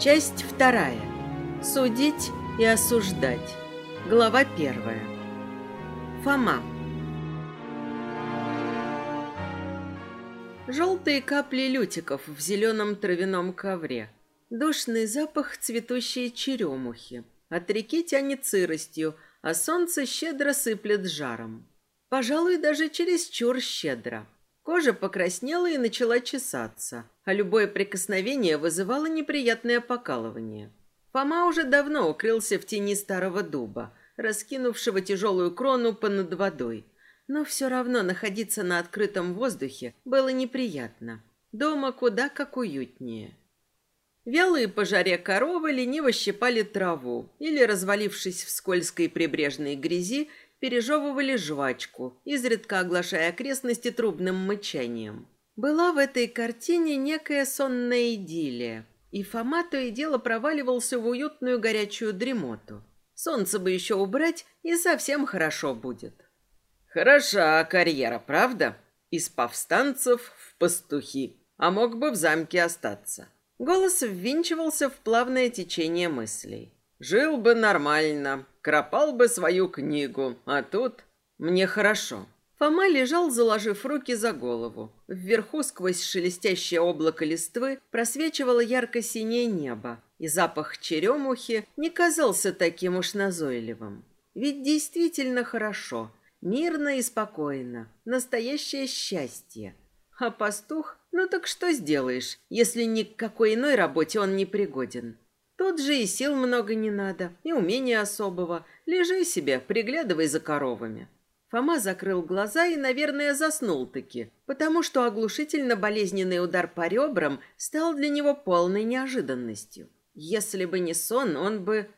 Часть вторая. Судить и осуждать. Глава первая. Фома. Желтые капли лютиков в зеленом травяном ковре. Душный запах цветущей черемухи. От реки тянет сыростью, а солнце щедро сыплет жаром. Пожалуй, даже чересчур щедро. Кожа покраснела и начала чесаться, а любое прикосновение вызывало неприятное покалывание. Фома уже давно укрылся в тени старого дуба, раскинувшего тяжелую крону понад водой. Но все равно находиться на открытом воздухе было неприятно. Дома куда как уютнее. Вялые по жаре коровы лениво щипали траву или, развалившись в скользкой прибрежной грязи, пережевывали жвачку, изредка оглашая окрестности трубным мычанием. Была в этой картине некая сонная идиллия, и Фома то и дело проваливался в уютную горячую дремоту. Солнце бы еще убрать, и совсем хорошо будет. Хороша карьера, правда? Из повстанцев в пастухи, а мог бы в замке остаться. Голос ввинчивался в плавное течение мыслей. Жил бы нормально, кропал бы свою книгу, а тут мне хорошо. Фома лежал, заложив руки за голову. Вверху, сквозь шелестящее облако листвы, просвечивало ярко-синее небо, и запах черемухи не казался таким уж назойливым. Ведь действительно хорошо, мирно и спокойно, настоящее счастье. А пастух, ну так что сделаешь, если ни к какой иной работе он не пригоден? Тут же и сил много не надо, и умения особого. Лежи себе, приглядывай за коровами. Фома закрыл глаза и, наверное, заснул-таки, потому что оглушительно болезненный удар по ребрам стал для него полной неожиданностью. Если бы не сон, он бы...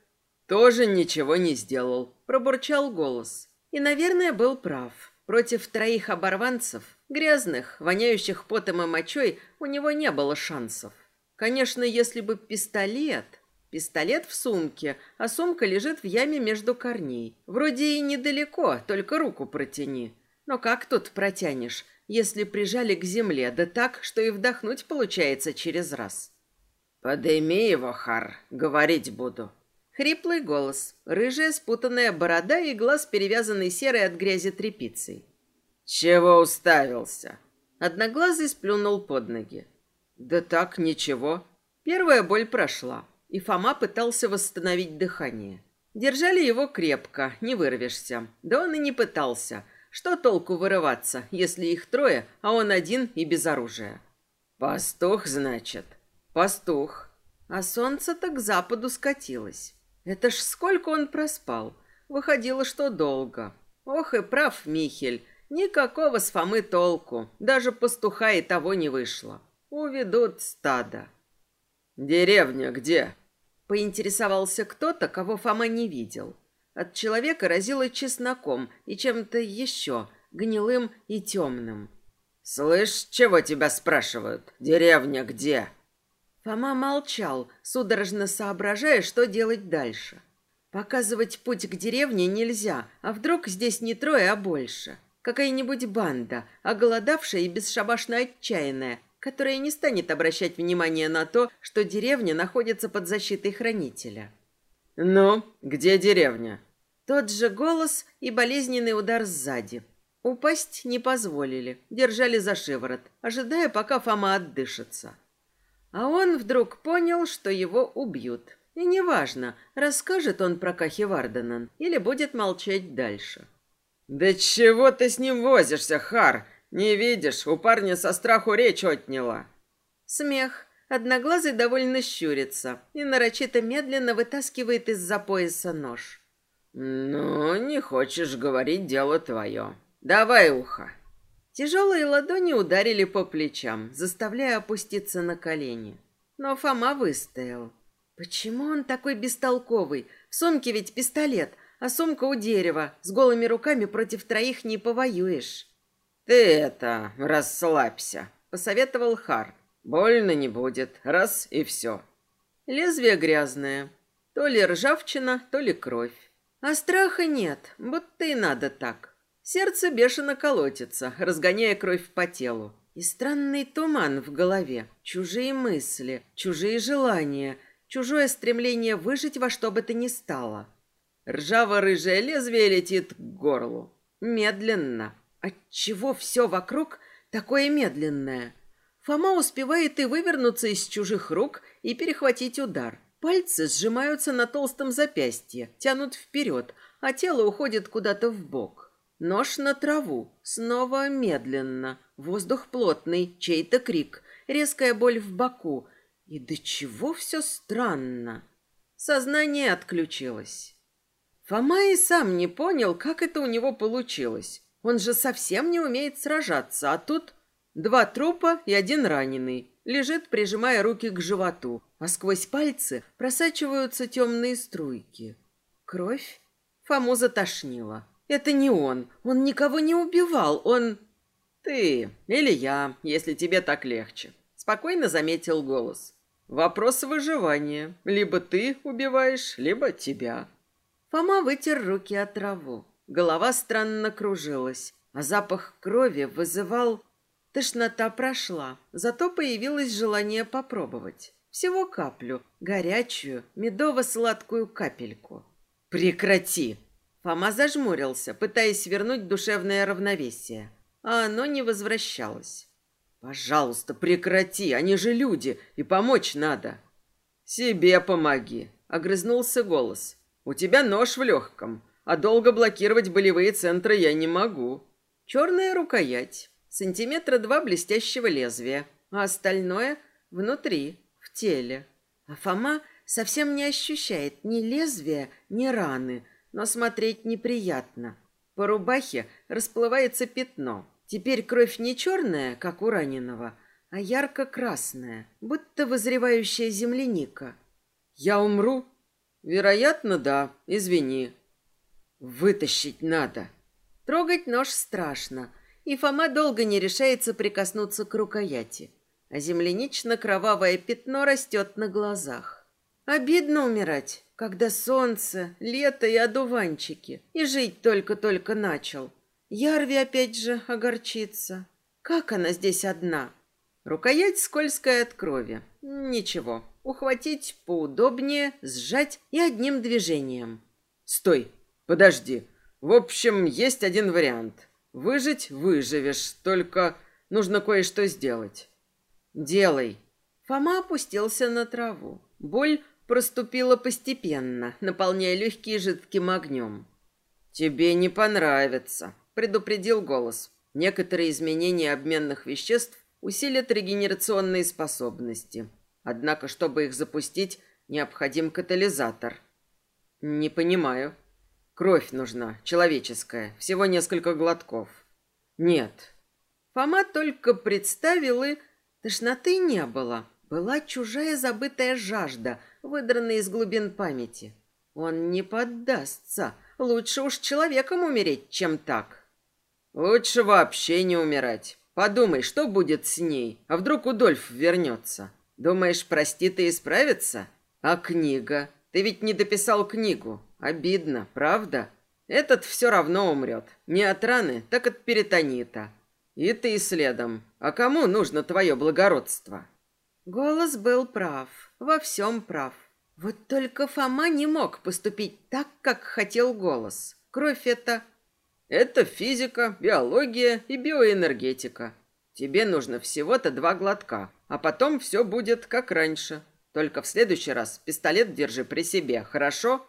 «Тоже ничего не сделал», — пробурчал голос. И, наверное, был прав. Против троих оборванцев, грязных, воняющих потом и мочой, у него не было шансов. Конечно, если бы пистолет... Пистолет в сумке, а сумка лежит в яме между корней. Вроде и недалеко, только руку протяни. Но как тут протянешь, если прижали к земле, да так, что и вдохнуть получается через раз? «Подойми его, Хар, говорить буду». Хриплый голос, рыжая спутанная борода и глаз, перевязанный серой от грязи тряпицей. «Чего уставился?» Одноглазый сплюнул под ноги. «Да так, ничего». Первая боль прошла и Фома пытался восстановить дыхание. Держали его крепко, не вырвешься. Да он и не пытался. Что толку вырываться, если их трое, а он один и без оружия? Пастух, значит? Пастух. А солнце-то к западу скатилось. Это ж сколько он проспал. Выходило, что долго. Ох и прав Михель. Никакого с Фомы толку. Даже пастуха и того не вышло. Уведут стадо. «Деревня где?» Поинтересовался кто-то, кого Фома не видел. От человека разило чесноком и чем-то еще, гнилым и темным. «Слышь, чего тебя спрашивают? Деревня где?» Фома молчал, судорожно соображая, что делать дальше. Показывать путь к деревне нельзя, а вдруг здесь не трое, а больше. Какая-нибудь банда, оголодавшая и бесшабашно отчаянная, которая не станет обращать внимание на то, что деревня находится под защитой хранителя. «Ну, где деревня?» Тот же голос и болезненный удар сзади. Упасть не позволили, держали за шиворот, ожидая, пока Фома отдышится. А он вдруг понял, что его убьют. И неважно, расскажет он про Кахи Варденан или будет молчать дальше. «Да чего ты с ним возишься, Хар? Не видишь, у парня со страху речь отняла. Смех. Одноглазый довольно щурится и нарочито медленно вытаскивает из-за пояса нож. «Ну, не хочешь говорить, дело твое. Давай ухо». Тяжелые ладони ударили по плечам, заставляя опуститься на колени. Но Фома выстоял. Почему он такой бестолковый? В сумке ведь пистолет, а сумка у дерева. С голыми руками против троих не повоюешь. «Ты это, расслабься», — посоветовал Хар. «Больно не будет, раз и все». Лезвие грязное. То ли ржавчина, то ли кровь. А страха нет, будто и надо так. Сердце бешено колотится, разгоняя кровь по телу. И странный туман в голове, чужие мысли, чужие желания, чужое стремление выжить во что бы то ни стало. Ржаво-рыжее лезвие летит к горлу. Медленно. Отчего все вокруг такое медленное? Фома успевает и вывернуться из чужих рук и перехватить удар. Пальцы сжимаются на толстом запястье, тянут вперед, а тело уходит куда-то в бок. Нож на траву, снова медленно. Воздух плотный, чей-то крик, резкая боль в боку. И до чего все странно. Сознание отключилось. Фома и сам не понял, как это у него получилось. Он же совсем не умеет сражаться, а тут два трупа и один раненый. Лежит, прижимая руки к животу, а сквозь пальцы просачиваются темные струйки. Кровь? Фому затошнило. Это не он. Он никого не убивал. Он... Ты или я, если тебе так легче. Спокойно заметил голос. Вопрос выживания. Либо ты убиваешь, либо тебя. Фома вытер руки от траву. Голова странно кружилась, а запах крови вызывал... Тошнота прошла, зато появилось желание попробовать. Всего каплю, горячую, медово-сладкую капельку. «Прекрати!» Фома зажмурился, пытаясь вернуть душевное равновесие, а оно не возвращалось. «Пожалуйста, прекрати, они же люди, и помочь надо». «Себе помоги», — огрызнулся голос. У тебя нож в легком, а долго блокировать болевые центры я не могу. Черная рукоять, сантиметра два блестящего лезвия, а остальное внутри, в теле. А Фома совсем не ощущает ни лезвия, ни раны, но смотреть неприятно. По рубахе расплывается пятно. Теперь кровь не черная, как у раненого, а ярко-красная, будто вызревающая земляника. «Я умру?» Вероятно, да. Извини. Вытащить надо. Трогать нож страшно, и Фома долго не решается прикоснуться к рукояти. А землянично-кровавое пятно растет на глазах. Обидно умирать, когда солнце, лето и одуванчики, и жить только-только начал. Ярви опять же огорчится. Как она здесь одна? Рукоять скользкая от крови. Ничего, ухватить поудобнее, сжать и одним движением. Стой, подожди. В общем, есть один вариант. Выжить выживешь, только нужно кое-что сделать. Делай. Фома опустился на траву. Боль проступила постепенно, наполняя легкие жидким огнем. «Тебе не понравится», — предупредил голос. «Некоторые изменения обменных веществ усилят регенерационные способности. Однако, чтобы их запустить, необходим катализатор. Не понимаю. Кровь нужна, человеческая, всего несколько глотков. Нет. Фома только представил и... Тошноты не было. Была чужая забытая жажда, выдранная из глубин памяти. Он не поддастся. Лучше уж человеком умереть, чем так. Лучше вообще не умирать. Подумай, что будет с ней, а вдруг Удольф вернется? Думаешь, простит и исправится? А книга? Ты ведь не дописал книгу. Обидно, правда? Этот все равно умрет. Не от раны, так от перитонита. И ты следом. А кому нужно твое благородство? Голос был прав, во всем прав. Вот только Фома не мог поступить так, как хотел голос. Кровь это... Это физика, биология и биоэнергетика. Тебе нужно всего-то два глотка, а потом все будет как раньше. Только в следующий раз пистолет держи при себе, хорошо?»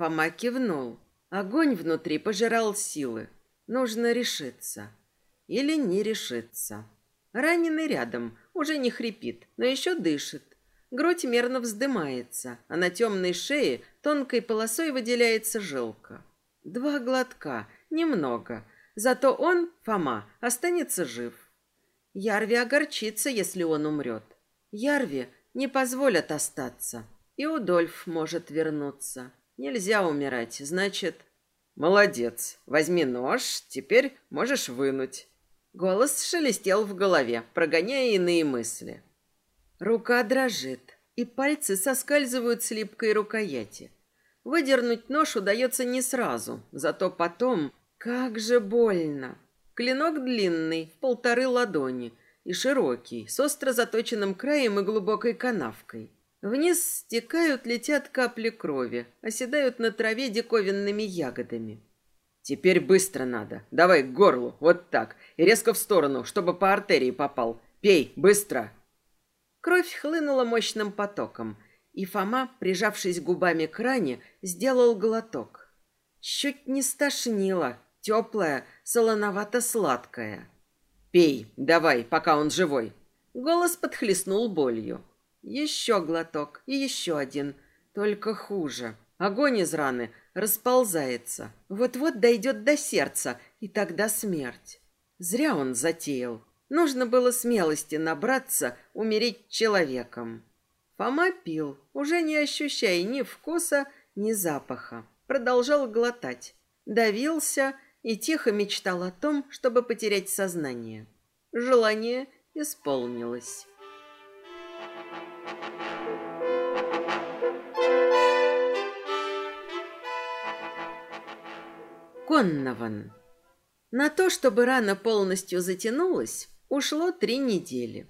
Фома кивнул. Огонь внутри пожирал силы. Нужно решиться. Или не решиться. Раненый рядом, уже не хрипит, но еще дышит. Грудь мерно вздымается, а на темной шее тонкой полосой выделяется жилка. Два глотка, немного. Зато он, Фома, останется жив. Ярви огорчится, если он умрет. Ярви не позволят остаться. И Удольф может вернуться. Нельзя умирать, значит... Молодец. Возьми нож, теперь можешь вынуть. Голос шелестел в голове, прогоняя иные мысли. Рука дрожит, и пальцы соскальзывают с липкой рукояти. Выдернуть нож удается не сразу, зато потом... Как же больно! Клинок длинный, в полторы ладони, и широкий, с остро заточенным краем и глубокой канавкой. Вниз стекают, летят капли крови, оседают на траве диковинными ягодами. Теперь быстро надо. Давай к горлу, вот так. И резко в сторону, чтобы по артерии попал. Пей, быстро. Кровь хлынула мощным потоком, и Фома, прижавшись губами к ране, сделал глоток. Чуть не стошнило, теплая, солоновато-сладкая. «Пей, давай, пока он живой». Голос подхлестнул болью. Еще глоток и еще один, только хуже. Огонь из раны расползается. Вот-вот дойдет до сердца, и тогда смерть. Зря он затеял. Нужно было смелости набраться, умереть человеком. Фома пил, уже не ощущая ни вкуса, ни запаха. Продолжал глотать. Давился и тихо мечтал о том, чтобы потерять сознание. Желание исполнилось. Коннован. На то, чтобы рана полностью затянулась, ушло три недели.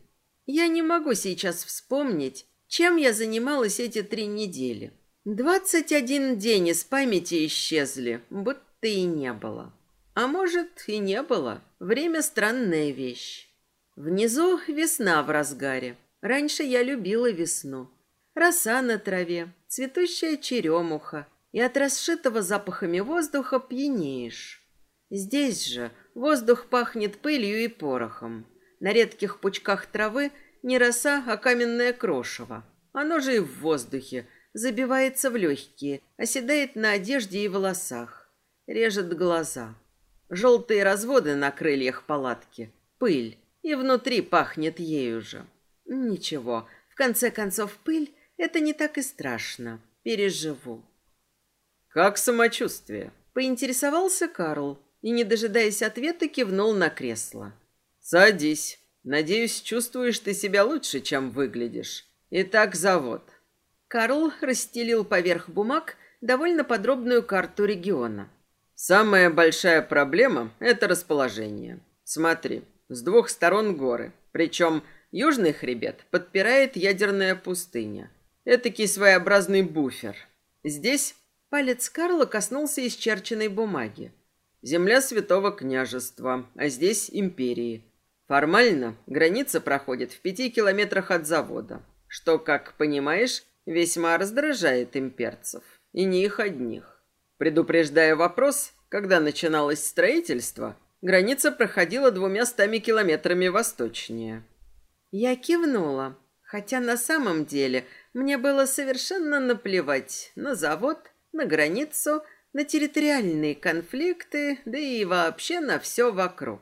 Я не могу сейчас вспомнить, чем я занималась эти три недели. Двадцать один день из памяти исчезли, будто и не было. А может, и не было. Время – странная вещь. Внизу весна в разгаре. Раньше я любила весну. Роса на траве, цветущая черемуха, и от расшитого запахами воздуха пьянеешь. Здесь же воздух пахнет пылью и порохом. На редких пучках травы не роса, а каменное крошево. Оно же и в воздухе, забивается в легкие, оседает на одежде и волосах, режет глаза. Желтые разводы на крыльях палатки, пыль, и внутри пахнет ею же. Ничего, в конце концов, пыль — это не так и страшно. Переживу. «Как самочувствие?» — поинтересовался Карл и, не дожидаясь ответа, кивнул на кресло. «Садись. Надеюсь, чувствуешь ты себя лучше, чем выглядишь. Итак, завод». Карл расстелил поверх бумаг довольно подробную карту региона. «Самая большая проблема — это расположение. Смотри, с двух сторон горы, причем южный хребет подпирает ядерная пустыня. Этакий своеобразный буфер. Здесь Палец Карла коснулся исчерченной бумаги. Земля Святого Княжества, а здесь империи. Формально граница проходит в пяти километрах от завода, что, как понимаешь, весьма раздражает имперцев. И не их одних. Предупреждая вопрос, когда начиналось строительство, граница проходила двумя стами километрами восточнее. Я кивнула, хотя на самом деле мне было совершенно наплевать на завод на границу, на территориальные конфликты, да и вообще на все вокруг.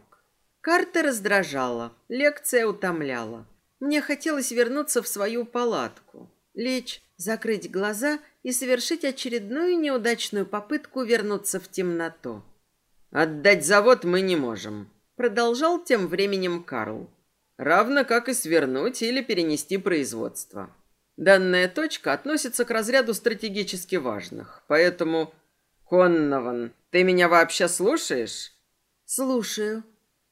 Карта раздражала, лекция утомляла. Мне хотелось вернуться в свою палатку, лечь, закрыть глаза и совершить очередную неудачную попытку вернуться в темноту. «Отдать завод мы не можем», — продолжал тем временем Карл. «Равно как и свернуть или перенести производство. Данная точка относится к разряду стратегически важных, поэтому... Коннован, ты меня вообще слушаешь? Слушаю.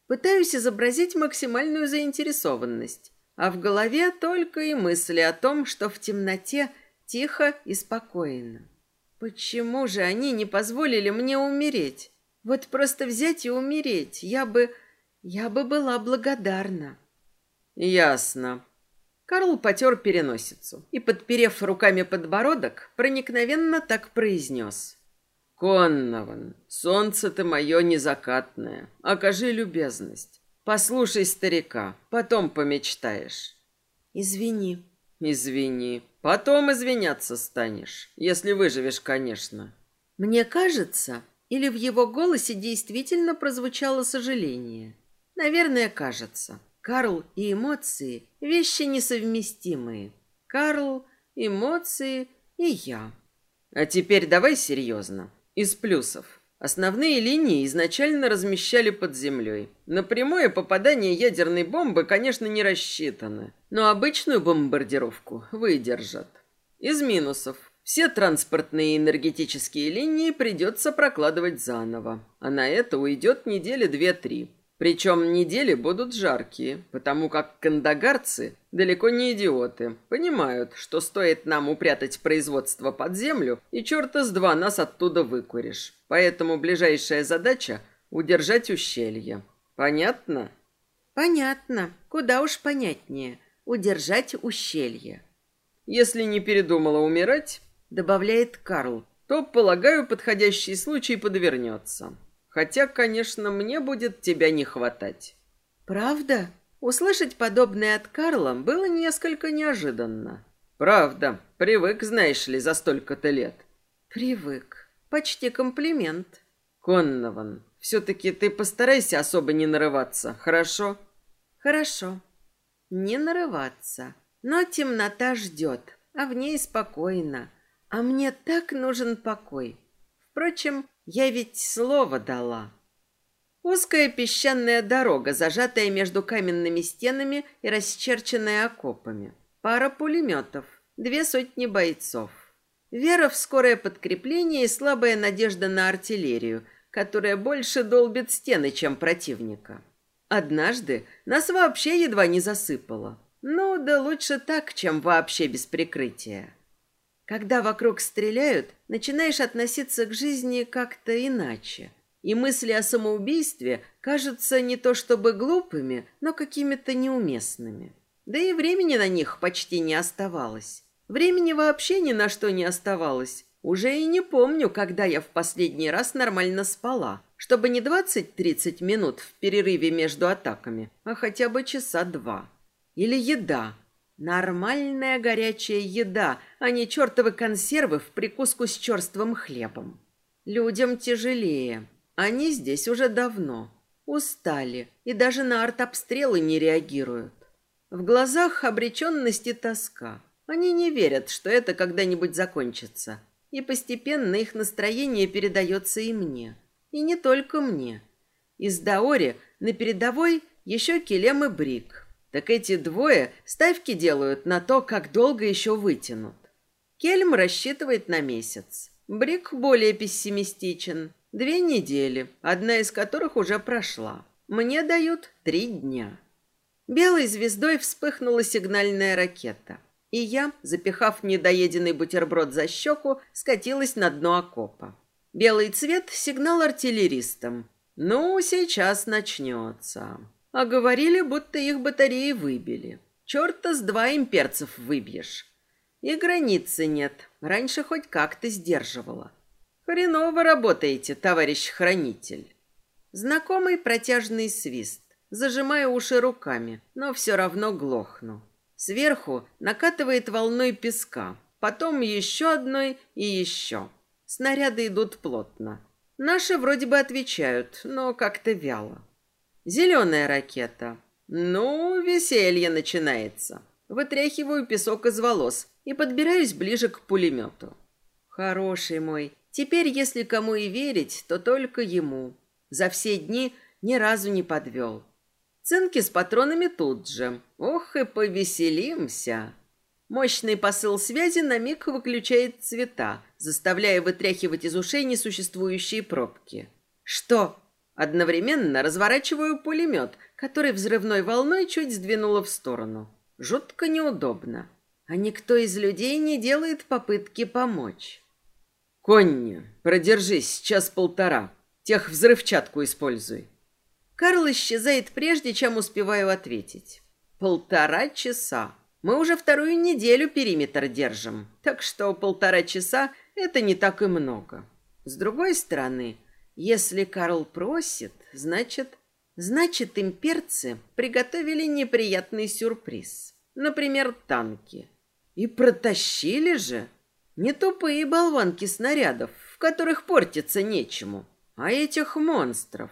Пытаюсь изобразить максимальную заинтересованность, а в голове только и мысли о том, что в темноте тихо и спокойно. Почему же они не позволили мне умереть? Вот просто взять и умереть, я бы... я бы была благодарна. Ясно. Карл потер переносицу и, подперев руками подбородок, проникновенно так произнес. «Коннован, солнце ты мое незакатное, окажи любезность. Послушай старика, потом помечтаешь». «Извини». «Извини. Потом извиняться станешь, если выживешь, конечно». Мне кажется, или в его голосе действительно прозвучало сожаление. Наверное, кажется. Карл и эмоции – вещи несовместимые. Карл, эмоции и я. А теперь давай серьезно. Из плюсов. Основные линии изначально размещали под землей. На прямое попадание ядерной бомбы, конечно, не рассчитано, но обычную бомбардировку выдержат. Из минусов. Все транспортные и энергетические линии придется прокладывать заново, а на это уйдет недели две-три. Причем недели будут жаркие, потому как кандагарцы далеко не идиоты. Понимают, что стоит нам упрятать производство под землю, и черта с два нас оттуда выкуришь. Поэтому ближайшая задача – удержать ущелье. Понятно? Понятно. Куда уж понятнее. Удержать ущелье. Если не передумала умирать, добавляет Карл, то, полагаю, подходящий случай подвернется. Хотя, конечно, мне будет тебя не хватать. Правда? Услышать подобное от Карла было несколько неожиданно. Правда. Привык, знаешь ли, за столько-то лет. Привык. Почти комплимент. Коннован, все-таки ты постарайся особо не нарываться, хорошо? Хорошо. Не нарываться. Но темнота ждет, а в ней спокойно. А мне так нужен покой. Впрочем, я ведь слово дала. Узкая песчаная дорога, зажатая между каменными стенами и расчерченная окопами. Пара пулеметов, две сотни бойцов. Вера в скорое подкрепление и слабая надежда на артиллерию, которая больше долбит стены, чем противника. Однажды нас вообще едва не засыпало. Ну, да лучше так, чем вообще без прикрытия. Когда вокруг стреляют, начинаешь относиться к жизни как-то иначе. И мысли о самоубийстве кажутся не то чтобы глупыми, но какими-то неуместными. Да и времени на них почти не оставалось. Времени вообще ни на что не оставалось. Уже и не помню, когда я в последний раз нормально спала. Чтобы не 20-30 минут в перерыве между атаками, а хотя бы часа два. Или еда. Нормальная горячая еда, а не чертовы консервы в прикуску с черствым хлебом. Людям тяжелее. Они здесь уже давно. Устали и даже на артобстрелы не реагируют. В глазах обреченность и тоска. Они не верят, что это когда-нибудь закончится. И постепенно их настроение передается и мне. И не только мне. Из Даори на передовой еще Келем и Брик – так эти двое ставки делают на то, как долго еще вытянут. Кельм рассчитывает на месяц. Брик более пессимистичен. Две недели, одна из которых уже прошла. Мне дают три дня. Белой звездой вспыхнула сигнальная ракета. И я, запихав недоеденный бутерброд за щеку, скатилась на дно окопа. Белый цвет – сигнал артиллеристам. Ну, сейчас начнется. А говорили, будто их батареи выбили. Черта с два имперцев выбьешь. И границы нет. Раньше хоть как-то сдерживала. Хреново работаете, товарищ хранитель. Знакомый протяжный свист. Зажимаю уши руками, но все равно глохну. Сверху накатывает волной песка, потом еще одной и еще. Снаряды идут плотно. Наши вроде бы отвечают, но как-то вяло. Зеленая ракета. Ну, веселье начинается. Вытряхиваю песок из волос и подбираюсь ближе к пулемету. Хороший мой. Теперь, если кому и верить, то только ему. За все дни ни разу не подвел. Цинки с патронами тут же. Ох и повеселимся. Мощный посыл связи на миг выключает цвета, заставляя вытряхивать из ушей несуществующие пробки. Что? Одновременно разворачиваю пулемет, который взрывной волной чуть сдвинуло в сторону. Жутко неудобно. А никто из людей не делает попытки помочь. «Конни, продержись, час-полтора. Тех взрывчатку используй». Карл исчезает прежде, чем успеваю ответить. Полтора часа. Мы уже вторую неделю периметр держим, так что полтора часа – это не так и много. С другой стороны, если Карл просит, значит... Значит, имперцы приготовили неприятный сюрприз. Например, танки. И протащили же. Не тупые болванки снарядов, в которых портиться нечему, а этих монстров.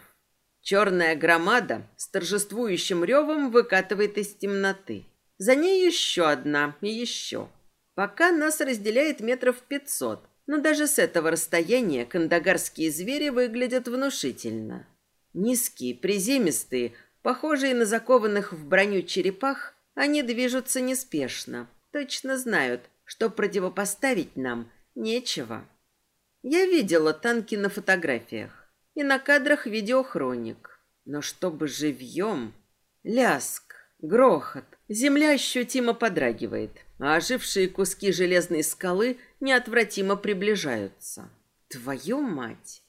Черная громада с торжествующим ревом выкатывает из темноты. За ней еще одна и еще. Пока нас разделяет метров пятьсот, но даже с этого расстояния кандагарские звери выглядят внушительно. Низкие, приземистые, похожие на закованных в броню черепах, они движутся неспешно, точно знают, что противопоставить нам нечего. Я видела танки на фотографиях и на кадрах видеохроник. Но чтобы живьем... Ляск, грохот. Земля ощутимо подрагивает, а ожившие куски железной скалы неотвратимо приближаются. Твою мать!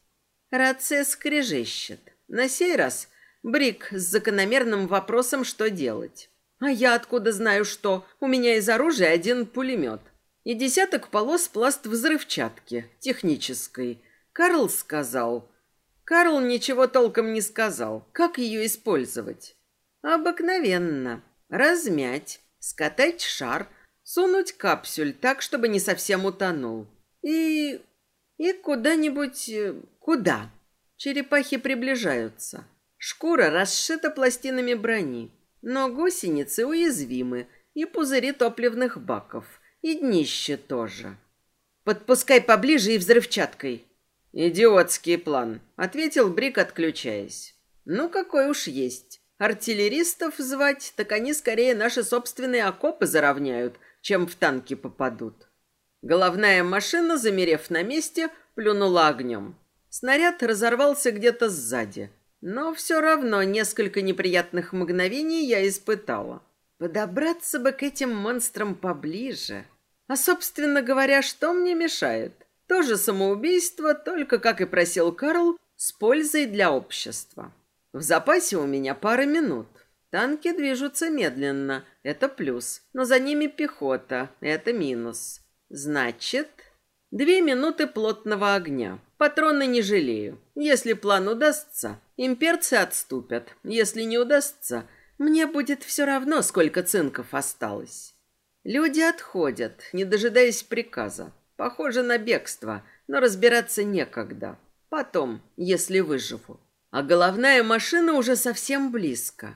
Рация скрежещет. На сей раз Брик с закономерным вопросом, что делать. А я откуда знаю, что? У меня из оружия один пулемет. И десяток полос пласт взрывчатки, технической. Карл сказал... Карл ничего толком не сказал. Как ее использовать? Обыкновенно. Размять, скатать шар, сунуть капсюль так, чтобы не совсем утонул. И... и куда-нибудь... Э, куда? Черепахи приближаются. Шкура расшита пластинами брони. Но гусеницы уязвимы, и пузыри топливных баков, и днище тоже. «Подпускай поближе и взрывчаткой», «Идиотский план», — ответил Брик, отключаясь. «Ну, какой уж есть. Артиллеристов звать, так они скорее наши собственные окопы заровняют, чем в танки попадут». Головная машина, замерев на месте, плюнула огнем. Снаряд разорвался где-то сзади. Но все равно несколько неприятных мгновений я испытала. Подобраться бы к этим монстрам поближе. А, собственно говоря, что мне мешает? Тоже самоубийство, только, как и просил Карл, с пользой для общества. В запасе у меня пара минут. Танки движутся медленно, это плюс, но за ними пехота, это минус. Значит, две минуты плотного огня. Патроны не жалею. Если план удастся, имперцы отступят. Если не удастся, мне будет все равно, сколько цинков осталось. Люди отходят, не дожидаясь приказа. Похоже на бегство, но разбираться некогда. Потом, если выживу. А головная машина уже совсем близко.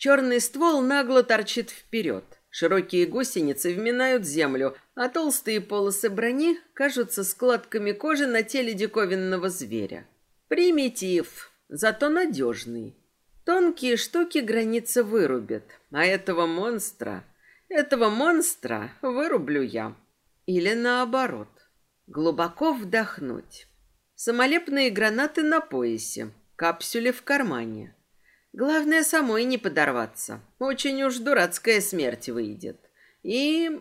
Черный ствол нагло торчит вперед. Широкие гусеницы вминают землю, а толстые полосы брони кажутся складками кожи на теле диковинного зверя. Примитив, зато надежный. Тонкие штуки границы вырубят, а этого монстра, этого монстра вырублю я. Или наоборот. Глубоко вдохнуть. Самолепные гранаты на поясе, капсюли в кармане. Главное, самой не подорваться. Очень уж дурацкая смерть выйдет. И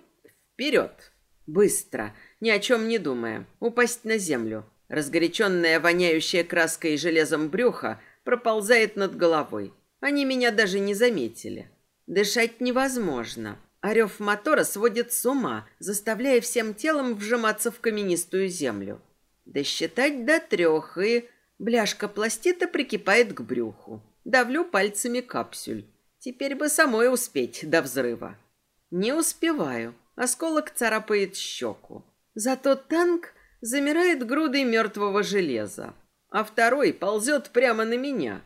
вперед. Быстро, ни о чем не думая. Упасть на землю. Разгоряченная, воняющая краской и железом брюха проползает над головой. Они меня даже не заметили. Дышать невозможно. Орев мотора сводит с ума, заставляя всем телом вжиматься в каменистую землю. Досчитать до трех, и бляшка пластита прикипает к брюху. Давлю пальцами капсюль. Теперь бы самой успеть до взрыва. Не успеваю. Осколок царапает щеку. Зато танк замирает грудой мертвого железа. А второй ползет прямо на меня.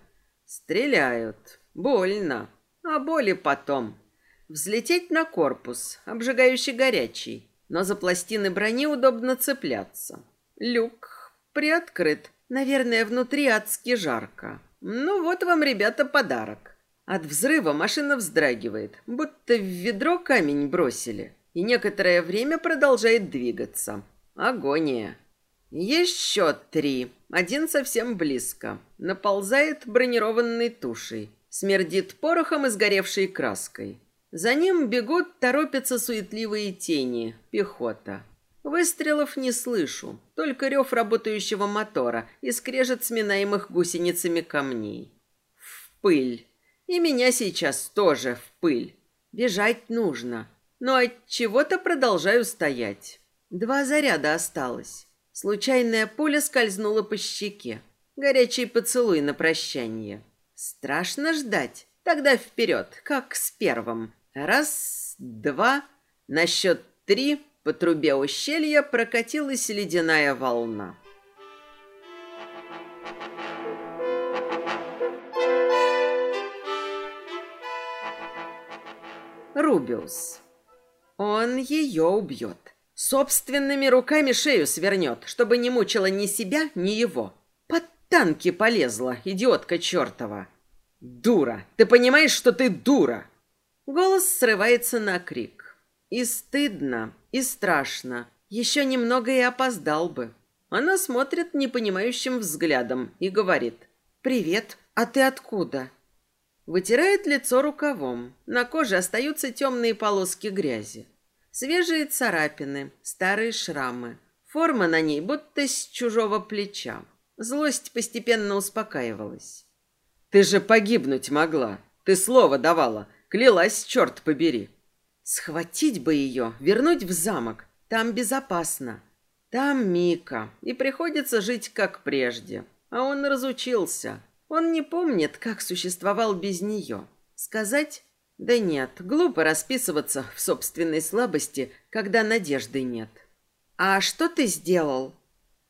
Стреляют. Больно. А боли потом. Взлететь на корпус, обжигающий горячий, но за пластины брони удобно цепляться. Люк приоткрыт. Наверное, внутри адски жарко. Ну вот вам, ребята, подарок. От взрыва машина вздрагивает, будто в ведро камень бросили, и некоторое время продолжает двигаться. Агония. Еще три. Один совсем близко. Наползает бронированной тушей. Смердит порохом и сгоревшей краской. За ним бегут, торопятся суетливые тени, пехота. Выстрелов не слышу, только рев работающего мотора и скрежет сминаемых гусеницами камней. В пыль. И меня сейчас тоже в пыль. Бежать нужно, но от чего-то продолжаю стоять. Два заряда осталось. Случайная пуля скользнула по щеке. Горячий поцелуй на прощание. Страшно ждать. Тогда вперед, как с первым. Раз, два, на счет три по трубе ущелья прокатилась ледяная волна. Рубиус. Он ее убьет. Собственными руками шею свернет, чтобы не мучила ни себя, ни его. Под танки полезла, идиотка чертова. Дура! Ты понимаешь, что ты дура? Голос срывается на крик. И стыдно, и страшно. Еще немного и опоздал бы. Она смотрит непонимающим взглядом и говорит. «Привет». «А ты откуда?» Вытирает лицо рукавом. На коже остаются темные полоски грязи. Свежие царапины, старые шрамы. Форма на ней будто с чужого плеча. Злость постепенно успокаивалась. «Ты же погибнуть могла. Ты слово давала. Клялась, черт побери». «Схватить бы ее, вернуть в замок. Там безопасно. Там Мика. И приходится жить как прежде. А он разучился. Он не помнит, как существовал без нее. Сказать? Да нет, глупо расписываться в собственной слабости, когда надежды нет. «А что ты сделал?»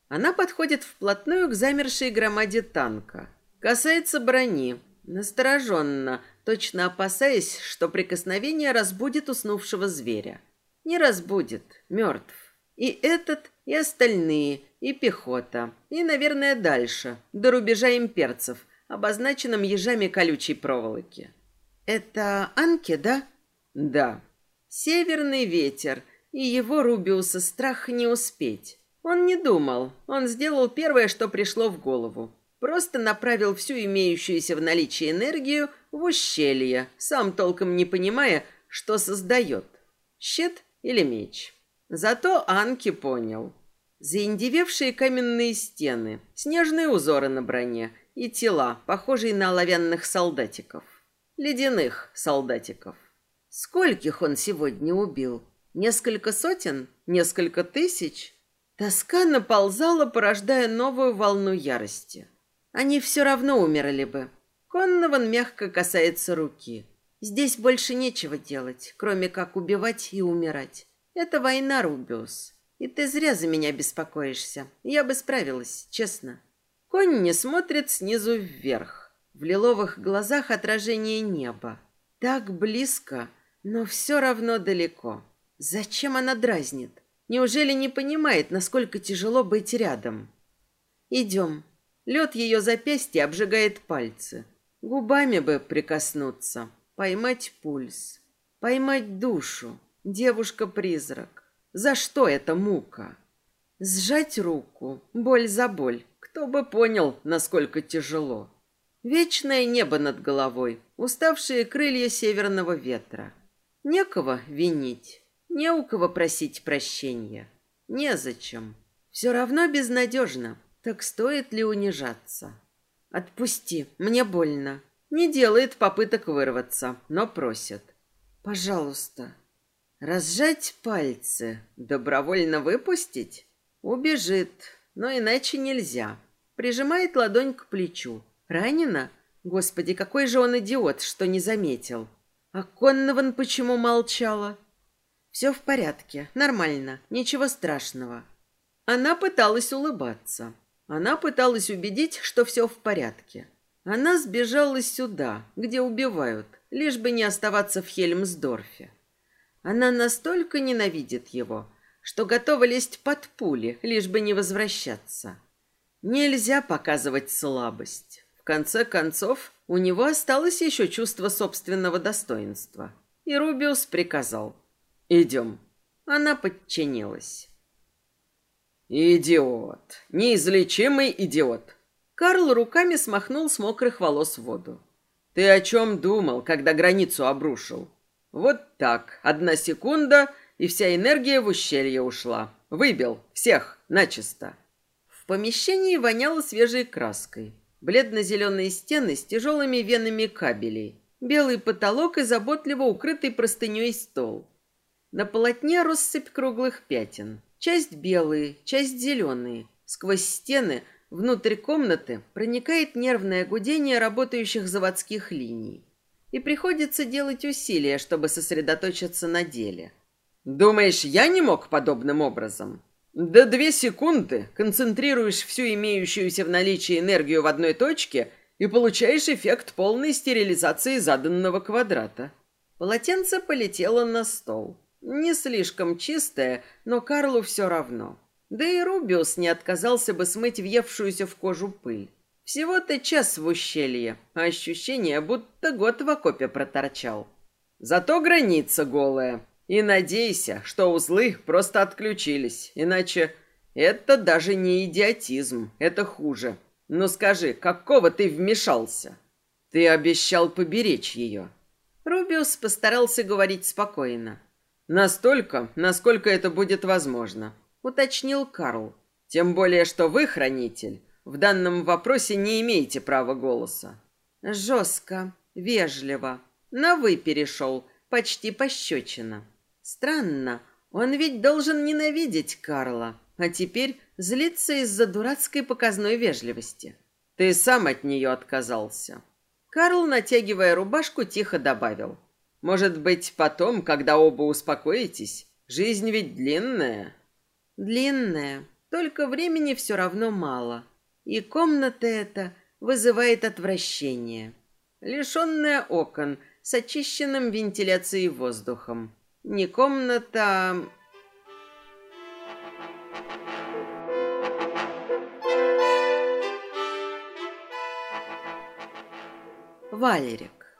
Она подходит вплотную к замершей громаде танка. Касается брони. Настороженно, точно опасаясь, что прикосновение разбудит уснувшего зверя. Не разбудит, мертв. И этот, и остальные, и пехота, и, наверное, дальше, до рубежа имперцев – обозначенном ежами колючей проволоки. «Это Анке, да?» «Да». «Северный ветер, и его Рубиуса страх не успеть. Он не думал, он сделал первое, что пришло в голову. Просто направил всю имеющуюся в наличии энергию в ущелье, сам толком не понимая, что создает. Щит или меч. Зато Анки понял. Заиндевевшие каменные стены, снежные узоры на броне – и тела, похожие на оловянных солдатиков. Ледяных солдатиков. Скольких он сегодня убил? Несколько сотен? Несколько тысяч? Тоска наползала, порождая новую волну ярости. Они все равно умерли бы. Коннован мягко касается руки. Здесь больше нечего делать, кроме как убивать и умирать. Это война, Рубиус. И ты зря за меня беспокоишься. Я бы справилась, честно. Конь не смотрит снизу вверх. В лиловых глазах отражение неба. Так близко, но все равно далеко. Зачем она дразнит? Неужели не понимает, насколько тяжело быть рядом? Идем. Лед ее запястья обжигает пальцы. Губами бы прикоснуться, поймать пульс, поймать душу. Девушка-призрак. За что эта мука? Сжать руку, боль за боль, кто бы понял, насколько тяжело. Вечное небо над головой, уставшие крылья северного ветра. Некого винить, не у кого просить прощения. Незачем. Все равно безнадежно. Так стоит ли унижаться? Отпусти, мне больно. Не делает попыток вырваться, но просит. Пожалуйста. Разжать пальцы, добровольно выпустить? Убежит, но иначе нельзя. Прижимает ладонь к плечу. Ранена? Господи, какой же он идиот, что не заметил. А Коннован почему молчала? Все в порядке, нормально, ничего страшного. Она пыталась улыбаться. Она пыталась убедить, что все в порядке. Она сбежала сюда, где убивают, лишь бы не оставаться в Хельмсдорфе. Она настолько ненавидит его, что готова лезть под пули, лишь бы не возвращаться. Нельзя показывать слабость. В конце концов, у него осталось еще чувство собственного достоинства. И Рубиус приказал. «Идем». Она подчинилась. «Идиот! Неизлечимый идиот!» Карл руками смахнул с мокрых волос воду. «Ты о чем думал, когда границу обрушил? Вот так, одна секунда, и вся энергия в ущелье ушла. Выбил всех начисто». В помещении воняло свежей краской. Бледно-зеленые стены с тяжелыми венами кабелей. Белый потолок и заботливо укрытый простыней стол. На полотне россыпь круглых пятен. Часть белые, часть зеленые. Сквозь стены, внутрь комнаты, проникает нервное гудение работающих заводских линий. И приходится делать усилия, чтобы сосредоточиться на деле. «Думаешь, я не мог подобным образом?» Да две секунды концентрируешь всю имеющуюся в наличии энергию в одной точке и получаешь эффект полной стерилизации заданного квадрата. Полотенце полетело на стол. Не слишком чистое, но Карлу все равно. Да и Рубиус не отказался бы смыть въевшуюся в кожу пыль. Всего-то час в ущелье, а ощущение, будто год в окопе проторчал. Зато граница голая, и надейся, что узлы просто отключились, иначе это даже не идиотизм, это хуже. Ну скажи, какого ты вмешался? Ты обещал поберечь ее. Рубиус постарался говорить спокойно. Настолько, насколько это будет возможно, уточнил Карл. Тем более, что вы, хранитель, в данном вопросе не имеете права голоса. Жестко, вежливо. На «вы» перешел, почти пощечина. Странно, он ведь должен ненавидеть Карла, а теперь злиться из-за дурацкой показной вежливости. Ты сам от нее отказался. Карл, натягивая рубашку, тихо добавил. Может быть, потом, когда оба успокоитесь? Жизнь ведь длинная. Длинная, только времени все равно мало. И комната эта вызывает отвращение. Лишенная окон, с очищенным вентиляцией воздухом. Не комната... Валерик.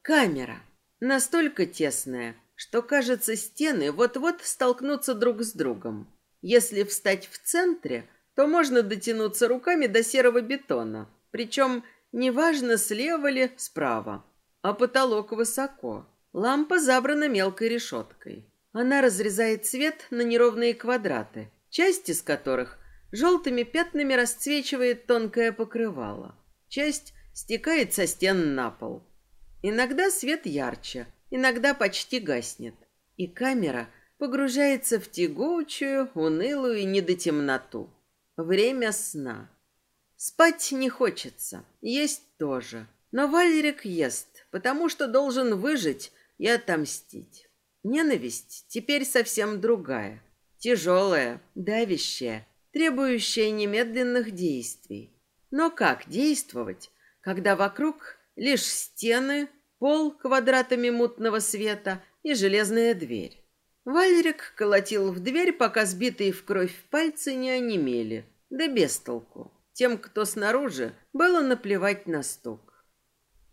Камера. Настолько тесная, что, кажется, стены вот-вот столкнутся друг с другом. Если встать в центре, то можно дотянуться руками до серого бетона, причем неважно, слева ли, справа. А потолок высоко. Лампа забрана мелкой решеткой. Она разрезает свет на неровные квадраты, часть из которых желтыми пятнами расцвечивает тонкое покрывало. Часть стекает со стен на пол. Иногда свет ярче, иногда почти гаснет. И камера погружается в тягучую, унылую недотемноту. Время сна. Спать не хочется, есть тоже. Но Валерик ест, потому что должен выжить и отомстить. Ненависть теперь совсем другая. Тяжелая, давящая, требующая немедленных действий. Но как действовать, когда вокруг лишь стены, пол квадратами мутного света и железная дверь? Валерик колотил в дверь, пока сбитые в кровь пальцы не онемели. Да без толку. Тем, кто снаружи, было наплевать на стук.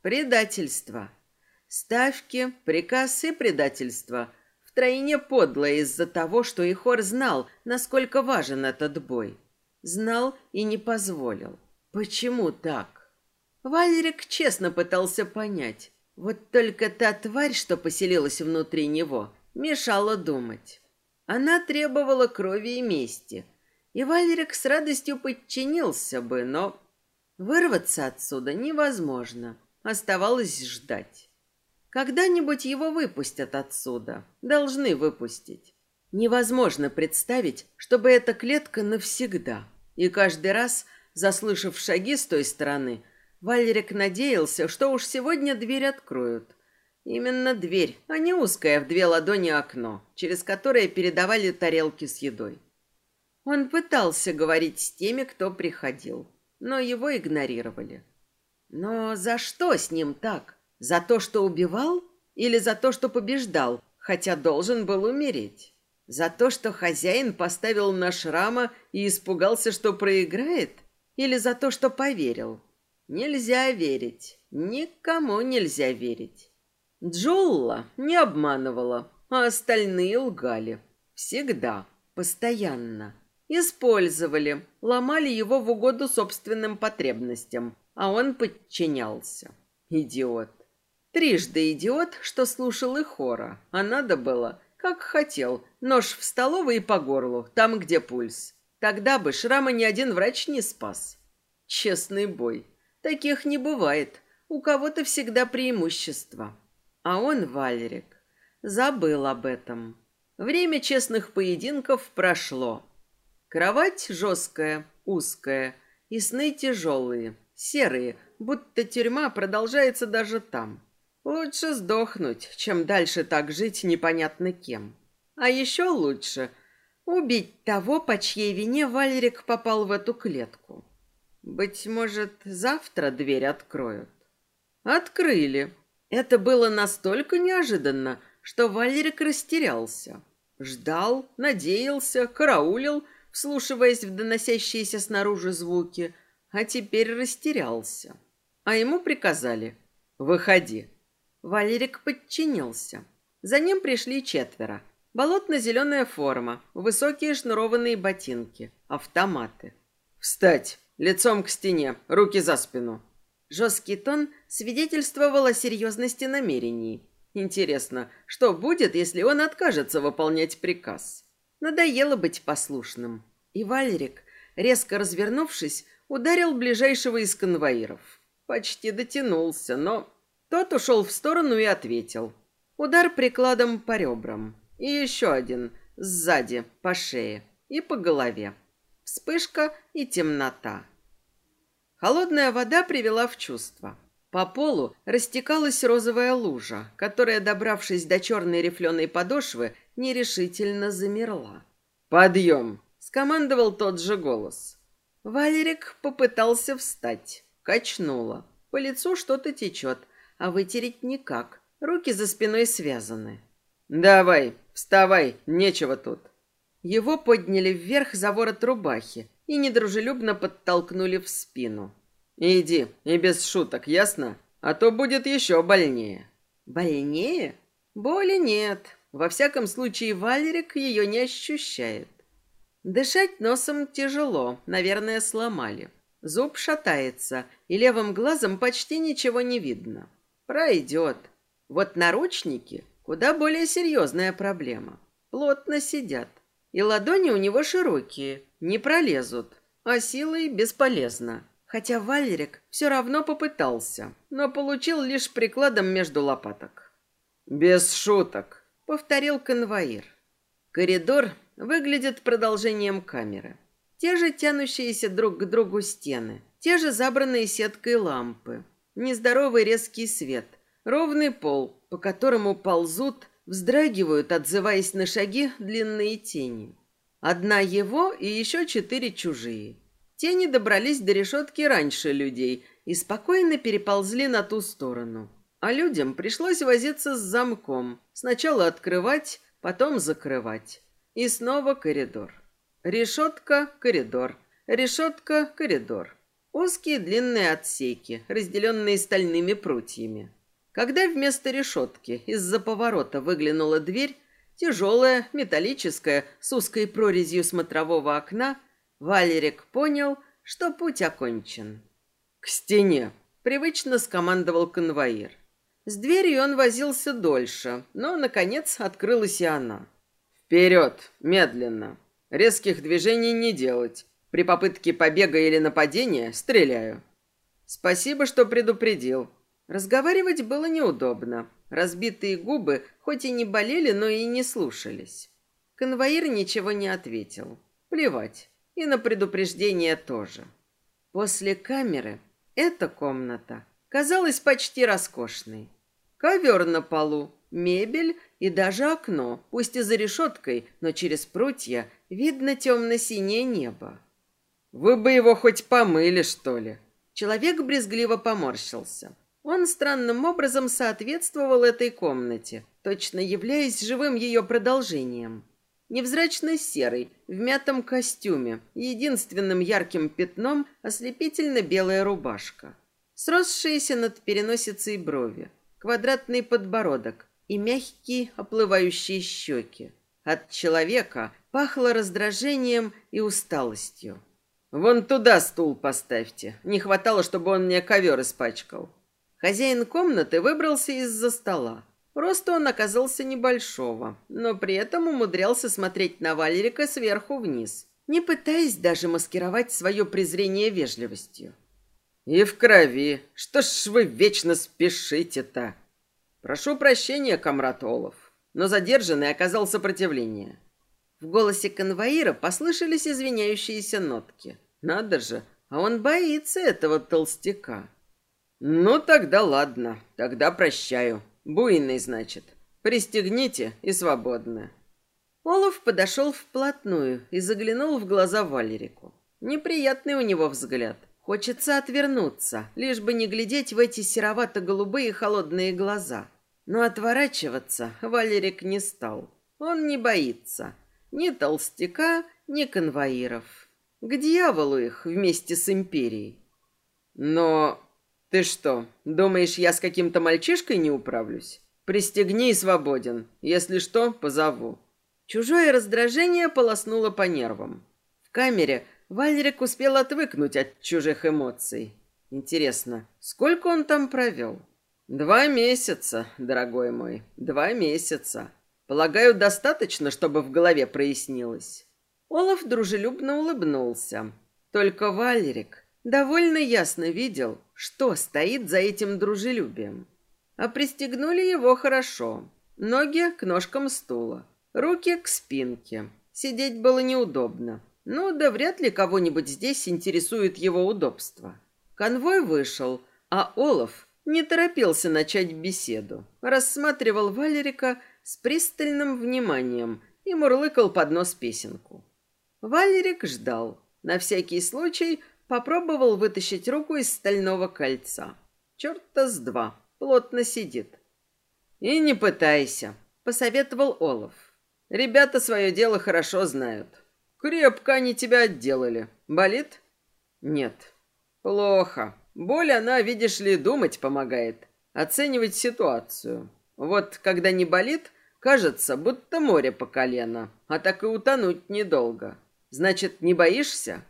Предательство. Ставки, приказ и предательство. Втройне подло из-за того, что Ихор знал, насколько важен этот бой. Знал и не позволил. Почему так? Валерик честно пытался понять. Вот только та тварь, что поселилась внутри него, мешала думать. Она требовала крови и мести. И Валерик с радостью подчинился бы, но вырваться отсюда невозможно. Оставалось ждать. Когда-нибудь его выпустят отсюда. Должны выпустить. Невозможно представить, чтобы эта клетка навсегда. И каждый раз, заслышав шаги с той стороны, Валерик надеялся, что уж сегодня дверь откроют. Именно дверь, а не узкое в две ладони окно, через которое передавали тарелки с едой. Он пытался говорить с теми, кто приходил, но его игнорировали. Но за что с ним так? За то, что убивал? Или за то, что побеждал, хотя должен был умереть? За то, что хозяин поставил на шрама и испугался, что проиграет? Или за то, что поверил? Нельзя верить. Никому нельзя верить. Джулла не обманывала, а остальные лгали. Всегда, постоянно. Использовали, ломали его в угоду собственным потребностям, а он подчинялся. Идиот. Трижды идиот, что слушал и хора, а надо было, как хотел, нож в столовой и по горлу, там, где пульс. Тогда бы шрама ни один врач не спас. Честный бой. Таких не бывает. У кого-то всегда преимущество. А он, Валерик, забыл об этом. Время честных поединков прошло. Кровать жесткая, узкая, и сны тяжелые, серые, будто тюрьма продолжается даже там. Лучше сдохнуть, чем дальше так жить непонятно кем. А еще лучше убить того, по чьей вине Валерик попал в эту клетку. Быть может, завтра дверь откроют. Открыли. Это было настолько неожиданно, что Валерик растерялся. Ждал, надеялся, караулил, вслушиваясь в доносящиеся снаружи звуки, а теперь растерялся. А ему приказали «Выходи». Валерик подчинился. За ним пришли четверо. Болотно-зеленая форма, высокие шнурованные ботинки, автоматы. «Встать! Лицом к стене, руки за спину. Жесткий тон свидетельствовал о серьезности намерений. Интересно, что будет, если он откажется выполнять приказ? Надоело быть послушным. И Валерик, резко развернувшись, ударил ближайшего из конвоиров. Почти дотянулся, но тот ушел в сторону и ответил. Удар прикладом по ребрам. И еще один сзади, по шее и по голове. Вспышка и темнота. Холодная вода привела в чувство. По полу растекалась розовая лужа, которая, добравшись до черной рифленой подошвы, нерешительно замерла. «Подъем!» — скомандовал тот же голос. Валерик попытался встать. Качнуло. По лицу что-то течет, а вытереть никак. Руки за спиной связаны. «Давай, вставай, нечего тут». Его подняли вверх за ворот рубахи, и недружелюбно подтолкнули в спину. «Иди, и без шуток, ясно? А то будет еще больнее». «Больнее? Боли нет. Во всяком случае, Валерик ее не ощущает. Дышать носом тяжело, наверное, сломали. Зуб шатается, и левым глазом почти ничего не видно. Пройдет. Вот наручники – куда более серьезная проблема. Плотно сидят. И ладони у него широкие, не пролезут, а силой бесполезно. Хотя Валерик все равно попытался, но получил лишь прикладом между лопаток. «Без шуток», — повторил конвоир. Коридор выглядит продолжением камеры. Те же тянущиеся друг к другу стены, те же забранные сеткой лампы, нездоровый резкий свет, ровный пол, по которому ползут Вздрагивают, отзываясь на шаги, длинные тени. Одна его и еще четыре чужие. Тени добрались до решетки раньше людей и спокойно переползли на ту сторону. А людям пришлось возиться с замком. Сначала открывать, потом закрывать. И снова коридор. Решетка, коридор. Решетка, коридор. Узкие длинные отсеки, разделенные стальными прутьями. Когда вместо решетки из-за поворота выглянула дверь, тяжелая, металлическая, с узкой прорезью смотрового окна, Валерик понял, что путь окончен. «К стене!» — привычно скомандовал конвоир. С дверью он возился дольше, но, наконец, открылась и она. «Вперед! Медленно! Резких движений не делать. При попытке побега или нападения стреляю». «Спасибо, что предупредил», Разговаривать было неудобно. Разбитые губы хоть и не болели, но и не слушались. Конвоир ничего не ответил. Плевать. И на предупреждение тоже. После камеры эта комната казалась почти роскошной. Ковер на полу, мебель и даже окно, пусть и за решеткой, но через прутья видно темно-синее небо. «Вы бы его хоть помыли, что ли?» Человек брезгливо поморщился. Он странным образом соответствовал этой комнате, точно являясь живым ее продолжением. Невзрачно серый, в мятом костюме, единственным ярким пятном ослепительно белая рубашка. Сросшиеся над переносицей брови, квадратный подбородок и мягкие оплывающие щеки. От человека пахло раздражением и усталостью. «Вон туда стул поставьте. Не хватало, чтобы он мне ковер испачкал». Хозяин комнаты выбрался из-за стола. Роста он оказался небольшого, но при этом умудрялся смотреть на Валерика сверху вниз, не пытаясь даже маскировать свое презрение вежливостью. «И в крови. Что ж вы вечно спешите-то?» «Прошу прощения, комрад Олов, но задержанный оказал сопротивление». В голосе конвоира послышались извиняющиеся нотки. «Надо же, а он боится этого толстяка». «Ну, тогда ладно. Тогда прощаю. Буйный, значит. Пристегните и свободно». Олаф подошел вплотную и заглянул в глаза Валерику. Неприятный у него взгляд. Хочется отвернуться, лишь бы не глядеть в эти серовато-голубые холодные глаза. Но отворачиваться Валерик не стал. Он не боится. Ни толстяка, ни конвоиров. К дьяволу их вместе с империей. Но «Ты что, думаешь, я с каким-то мальчишкой не управлюсь? Пристегни и свободен. Если что, позову». Чужое раздражение полоснуло по нервам. В камере Валерик успел отвыкнуть от чужих эмоций. Интересно, сколько он там провел? Два месяца, дорогой мой, два месяца. Полагаю, достаточно, чтобы в голове прояснилось. Олаф дружелюбно улыбнулся. Только Валерик довольно ясно видел, что стоит за этим дружелюбием. А пристегнули его хорошо. Ноги к ножкам стула, руки к спинке. Сидеть было неудобно. Ну, да вряд ли кого-нибудь здесь интересует его удобство. Конвой вышел, а Олаф не торопился начать беседу. Рассматривал Валерика с пристальным вниманием и мурлыкал под нос песенку. Валерик ждал. На всякий случай попробовал вытащить руку из стального кольца. Черта с два. Плотно сидит. «И не пытайся», — посоветовал Олаф. «Ребята свое дело хорошо знают. Крепко они тебя отделали. Болит?» «Нет». «Плохо. Боль, она, видишь ли, думать помогает. Оценивать ситуацию. Вот когда не болит, кажется, будто море по колено, а так и утонуть недолго. Значит, не боишься?»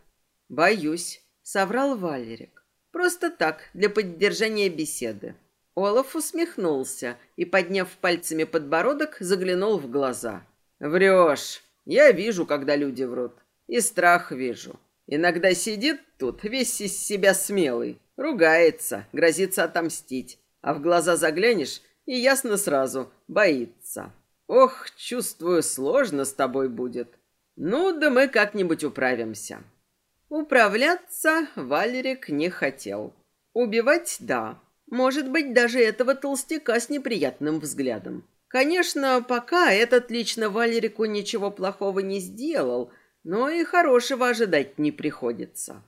«Боюсь», — соврал Валерик. «Просто так, для поддержания беседы». Олаф усмехнулся и, подняв пальцами подбородок, заглянул в глаза. «Врешь. Я вижу, когда люди врут. И страх вижу. Иногда сидит тут, весь из себя смелый, ругается, грозится отомстить. А в глаза заглянешь, и ясно сразу, боится. Ох, чувствую, сложно с тобой будет. Ну, да мы как-нибудь управимся». Управляться Валерик не хотел. Убивать – да, может быть, даже этого толстяка с неприятным взглядом. Конечно, пока этот лично Валерику ничего плохого не сделал, но и хорошего ожидать не приходится.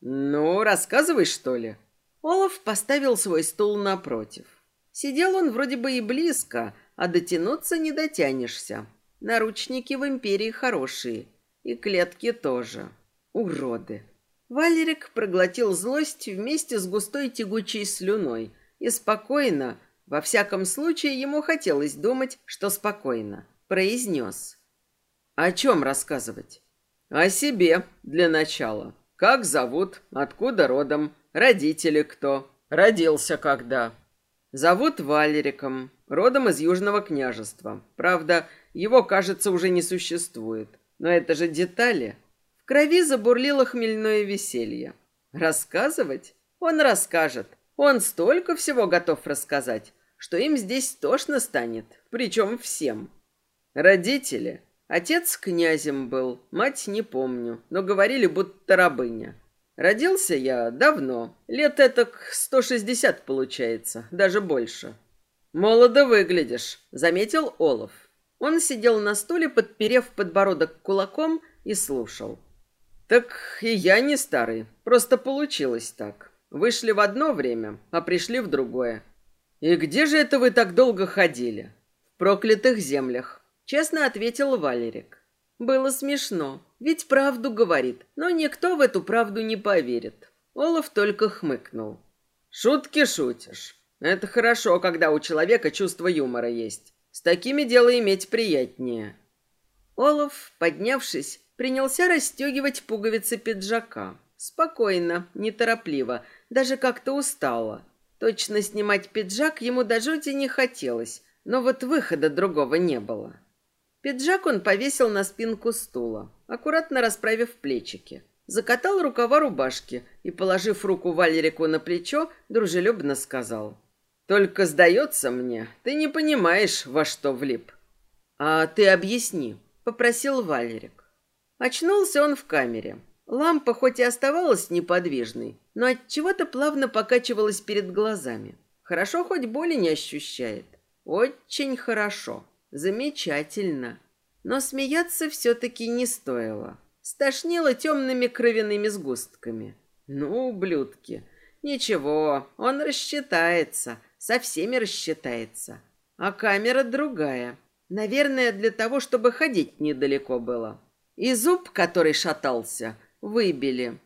«Ну, рассказывай, что ли?» Олаф поставил свой стул напротив. Сидел он вроде бы и близко, а дотянуться не дотянешься. Наручники в империи хорошие, и клетки тоже. Уроды. Валерик проглотил злость вместе с густой тягучей слюной и спокойно, во всяком случае ему хотелось думать, что спокойно, произнес. «О чем рассказывать?» «О себе, для начала. Как зовут, откуда родом, родители кто, родился когда?» «Зовут Валериком, родом из Южного княжества. Правда, его, кажется, уже не существует. Но это же детали, в крови забурлило хмельное веселье. Рассказывать? Он расскажет. Он столько всего готов рассказать, что им здесь тошно станет, причем всем. Родители. Отец князем был, мать не помню, но говорили, будто рабыня. Родился я давно, лет этак 160 получается, даже больше. Молодо выглядишь, заметил Олов. Он сидел на стуле, подперев подбородок кулаком и слушал. Так и я не старый, просто получилось так. Вышли в одно время, а пришли в другое. И где же это вы так долго ходили? В проклятых землях, честно ответил Валерик. Было смешно, ведь правду говорит, но никто в эту правду не поверит. Олаф только хмыкнул. Шутки шутишь. Это хорошо, когда у человека чувство юмора есть. С такими дело иметь приятнее. Олаф, поднявшись, принялся расстегивать пуговицы пиджака. Спокойно, неторопливо, даже как-то устало. Точно снимать пиджак ему до жути не хотелось, но вот выхода другого не было. Пиджак он повесил на спинку стула, аккуратно расправив плечики. Закатал рукава рубашки и, положив руку Валерику на плечо, дружелюбно сказал. «Только сдается мне, ты не понимаешь, во что влип». «А ты объясни», — попросил Валерик. Очнулся он в камере. Лампа хоть и оставалась неподвижной, но от чего-то плавно покачивалась перед глазами. Хорошо хоть боли не ощущает. Очень хорошо. Замечательно. Но смеяться все-таки не стоило. Стошнило темными кровяными сгустками. Ну, ублюдки. Ничего, он рассчитается. Со всеми рассчитается. А камера другая. Наверное, для того, чтобы ходить недалеко было. И зуб, который шатался, выбили.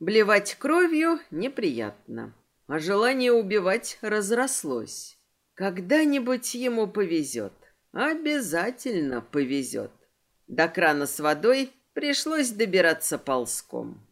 Блевать кровью неприятно, а желание убивать разрослось. Когда-нибудь ему повезет, обязательно повезет. До крана с водой Пришлось добираться ползком.